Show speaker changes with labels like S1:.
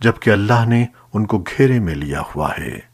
S1: جبکہ اللہ نے ان کو گھیرے میں لیا ہوا ہے۔